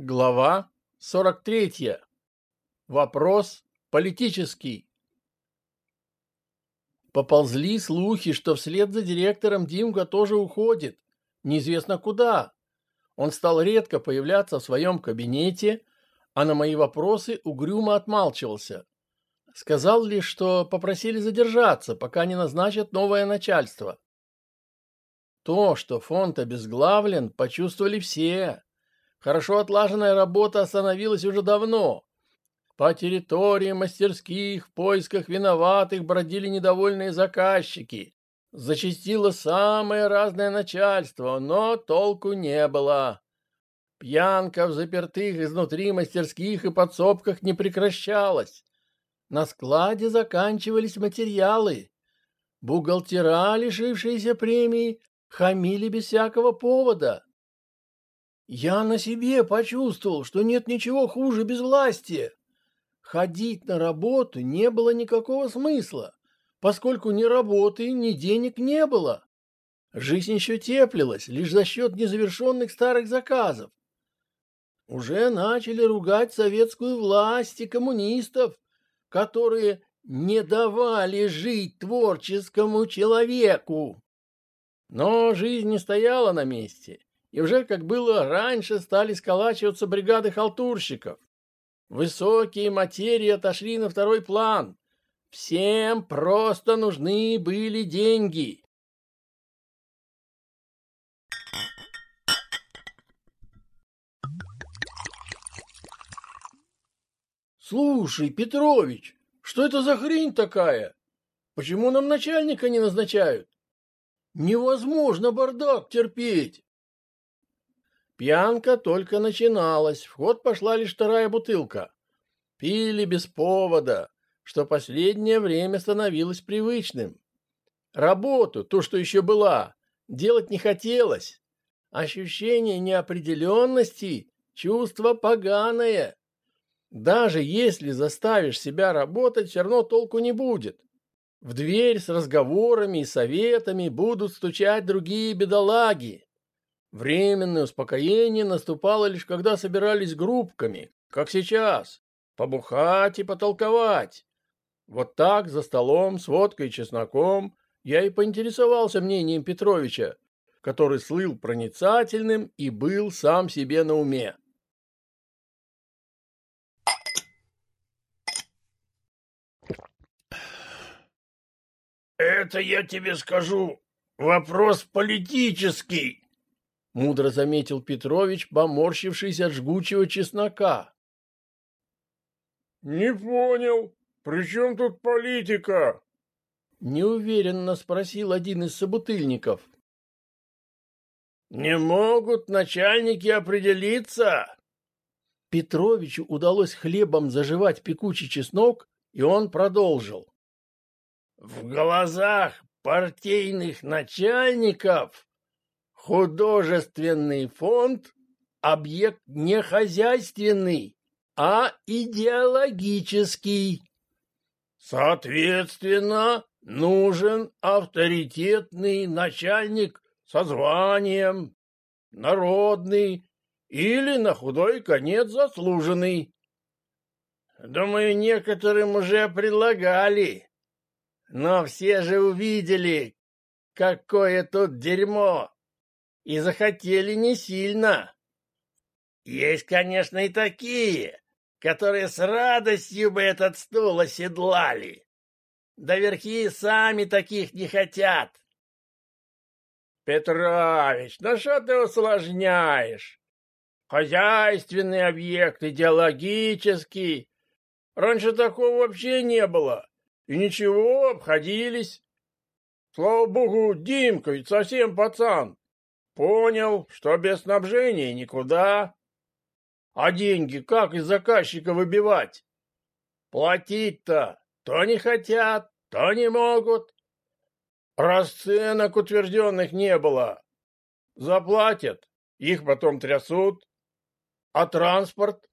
Глава 43. Вопрос политический. Поползли слухи, что вслед за директором Димка тоже уходит. Неизвестно куда. Он стал редко появляться в своем кабинете, а на мои вопросы угрюмо отмалчивался. Сказал лишь, что попросили задержаться, пока не назначат новое начальство. То, что фонд обезглавлен, почувствовали все. Хорошо отлаженная работа остановилась уже давно. По территории мастерских в поисках виноватых бродили недовольные заказчики. Зачастило самое разное начальство, но толку не было. Пьянка в запертых изнутри мастерских и подсобках не прекращалась. На складе заканчивались материалы. Бухгалтера, лишившиеся премии, хамили без всякого повода. Я на себе почувствовал, что нет ничего хуже безвластия. Ходить на работу не было никакого смысла, поскольку ни работы, ни денег не было. Жизнь еще теплилась лишь за счет незавершенных старых заказов. Уже начали ругать советскую власть и коммунистов, которые не давали жить творческому человеку. Но жизнь не стояла на месте и уже, как было раньше, стали сколачиваться бригады халтурщиков. Высокие материи отошли на второй план. Всем просто нужны были деньги. Слушай, Петрович, что это за хрень такая? Почему нам начальника не назначают? Невозможно бардак терпеть. Пьянка только начиналась, в ход пошла лишь вторая бутылка. Пили без повода, что последнее время становилось привычным. Работу, то, что еще была, делать не хотелось. Ощущение неопределенности, чувство поганое. Даже если заставишь себя работать, все равно толку не будет. В дверь с разговорами и советами будут стучать другие бедолаги. Временное успокоение наступало лишь когда собирались группками, как сейчас, побухать и потолковать. Вот так за столом с водкой и чесноком я и поинтересовался мнением Петровича, который слыл проницательным и был сам себе на уме. «Это я тебе скажу. Вопрос политический», мудро заметил Петрович, поморщившись от жгучего чеснока. Не понял. При чем тут политика? Неуверенно спросил один из собутыльников. Не могут начальники определиться? Петровичу удалось хлебом заживать пекучий чеснок, и он продолжил. В глазах партийных начальников Художественный фонд – объект не хозяйственный, а идеологический. Соответственно, нужен авторитетный начальник со званием, народный или, на худой конец, заслуженный. Думаю, некоторым уже предлагали, но все же увидели, какое тут дерьмо и захотели не сильно. Есть, конечно, и такие, которые с радостью бы этот стул оседлали. Да верхи сами таких не хотят. Петрович, ну что ты усложняешь? Хозяйственный объект, идеологический. Раньше такого вообще не было. И ничего, обходились. Слава богу, Димка ведь совсем пацан. Понял, что без снабжения никуда. А деньги как из заказчика выбивать? Платить-то то не хотят, то не могут. Расценок утвержденных не было. Заплатят, их потом трясут. А транспорт?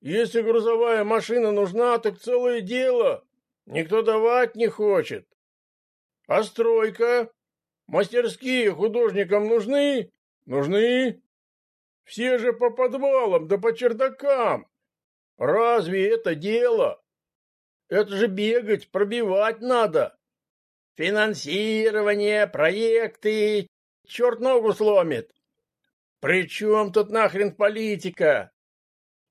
Если грузовая машина нужна, так целое дело. Никто давать не хочет. А стройка? Мастерские художникам нужны? Нужны? Все же по подвалам да по чердакам. Разве это дело? Это же бегать, пробивать надо. Финансирование, проекты, черт ногу сломит. При чем тут нахрен политика?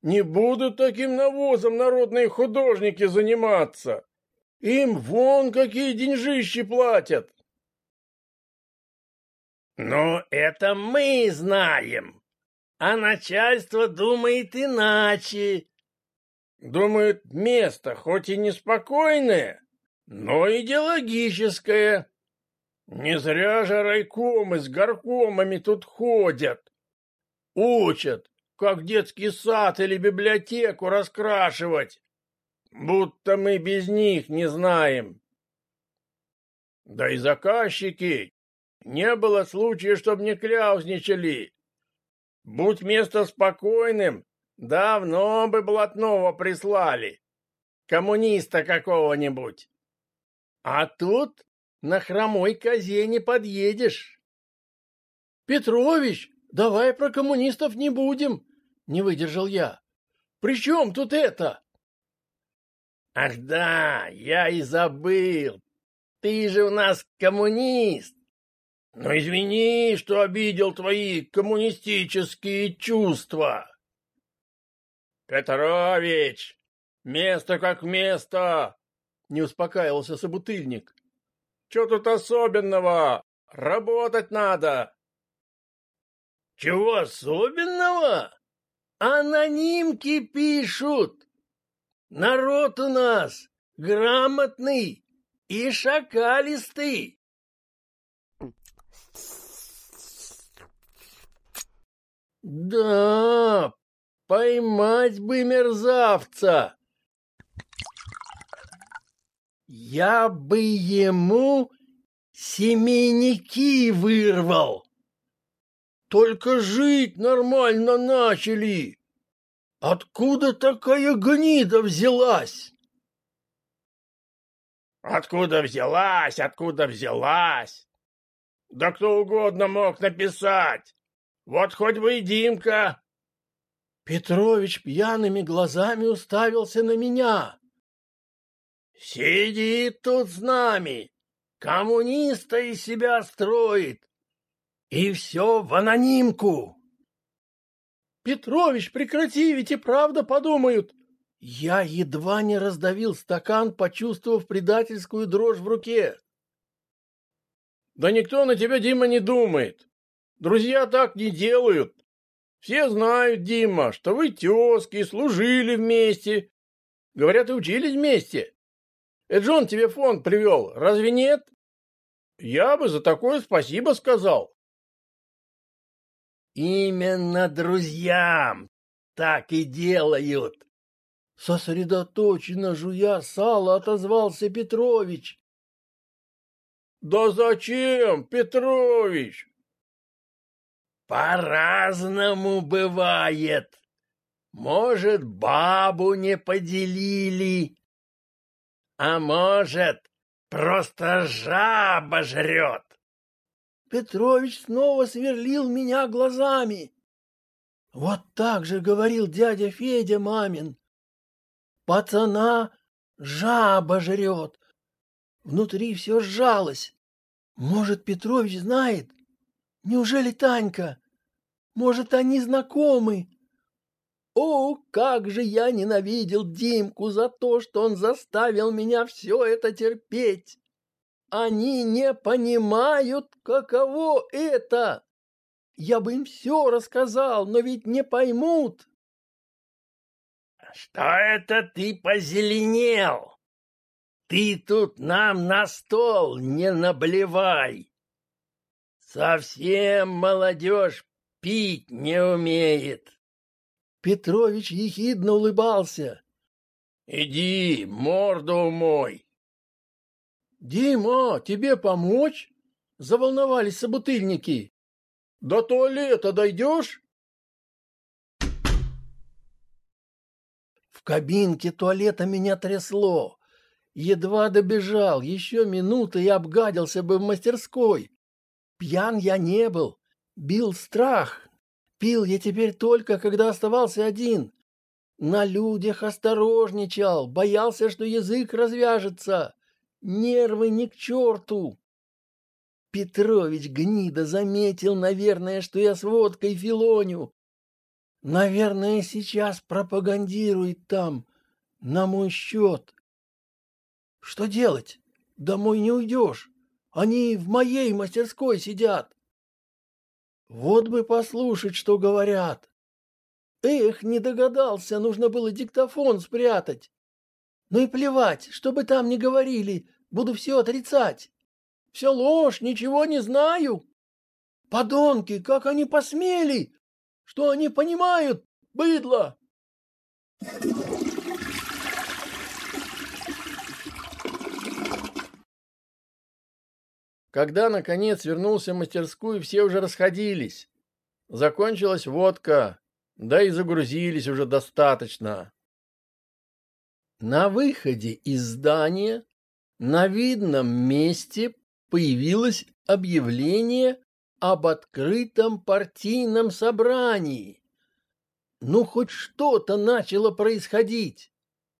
Не будут таким навозом народные художники заниматься. Им вон какие деньжищи платят. Но это мы знаем. А начальство думает иначе. Думает, место хоть и неспокойное, но идеологическое. Не зря же райкомы с горкомами тут ходят. Учат, как детский сад или библиотеку раскрашивать, будто мы без них не знаем. Да и заказчики. Не было случая, чтобы не кляузничали. Будь место спокойным, давно бы блатного прислали. Коммуниста какого-нибудь. А тут на хромой козе не подъедешь. Петрович, Давай про коммунистов не будем, не выдержал я. При чем тут это? Ах да, я и забыл. Ты же у нас коммунист. Но ну, извини, что обидел твои коммунистические чувства. Петрович, место как место, не успокаивался собутыльник. Что тут особенного? Работать надо. Чего особенного? Анонимки пишут. Народ у нас грамотный и шакалистый. Да, поймать бы мерзавца. Я бы ему семейники вырвал. Только жить нормально начали. Откуда такая гнида взялась? Откуда взялась, откуда взялась? Да кто угодно мог написать. Вот хоть бы и Димка. Петрович пьяными глазами уставился на меня. Сидит тут с нами, коммуниста из себя строит, и все в анонимку. Петрович, прекрати, ведь и правда подумают. Я едва не раздавил стакан, почувствовав предательскую дрожь в руке. Да никто на тебя, Дима, не думает. Друзья так не делают. Все знают, Дима, что вы тезки, служили вместе. Говорят, и учились вместе. Это же он тебе фонд привел, разве нет? Я бы за такое спасибо сказал. Именно друзьям так и делают. Сосредоточенно жуя сало, отозвался Петрович. Да зачем, Петрович? По-разному бывает. Может, бабу не поделили, а может, просто жаба жрет. Петрович снова сверлил меня глазами. Вот так же говорил дядя Федя мамин. Пацана жаба жрет. Внутри все сжалось. Может, Петрович знает? Неужели Танька? Может, они знакомы? О, как же я ненавидел Димку за то, что он заставил меня все это терпеть! Они не понимают, каково это. Я бы им все рассказал, но ведь не поймут. Что это ты позеленел? Ты тут нам на стол не наблевай. Совсем молодежь пить не умеет. Петрович ехидно улыбался. Иди, морду умой. «Дима, тебе помочь?» — заволновались собутыльники. «До туалета дойдешь?» В кабинке туалета меня трясло. Едва добежал, еще минуты и обгадился бы в мастерской. Пьян я не был, бил страх. Пил я теперь только, когда оставался один. На людях осторожничал, боялся, что язык развяжется. Нервы ни к черту. Петрович гнида заметил, наверное, что я с водкой филоню. Наверное, сейчас пропагандирует там, на мой счет. Что делать? Домой не уйдешь. Они в моей мастерской сидят. Вот бы послушать, что говорят. Эх, не догадался, нужно было диктофон спрятать. Ну и плевать, что бы там ни говорили, буду все отрицать. Все ложь, ничего не знаю. Подонки, как они посмели! Что они понимают, быдло? Когда, наконец, вернулся в мастерскую, все уже расходились. Закончилась водка, да и загрузились уже достаточно. На выходе из здания на видном месте появилось объявление об открытом партийном собрании. Ну, хоть что-то начало происходить.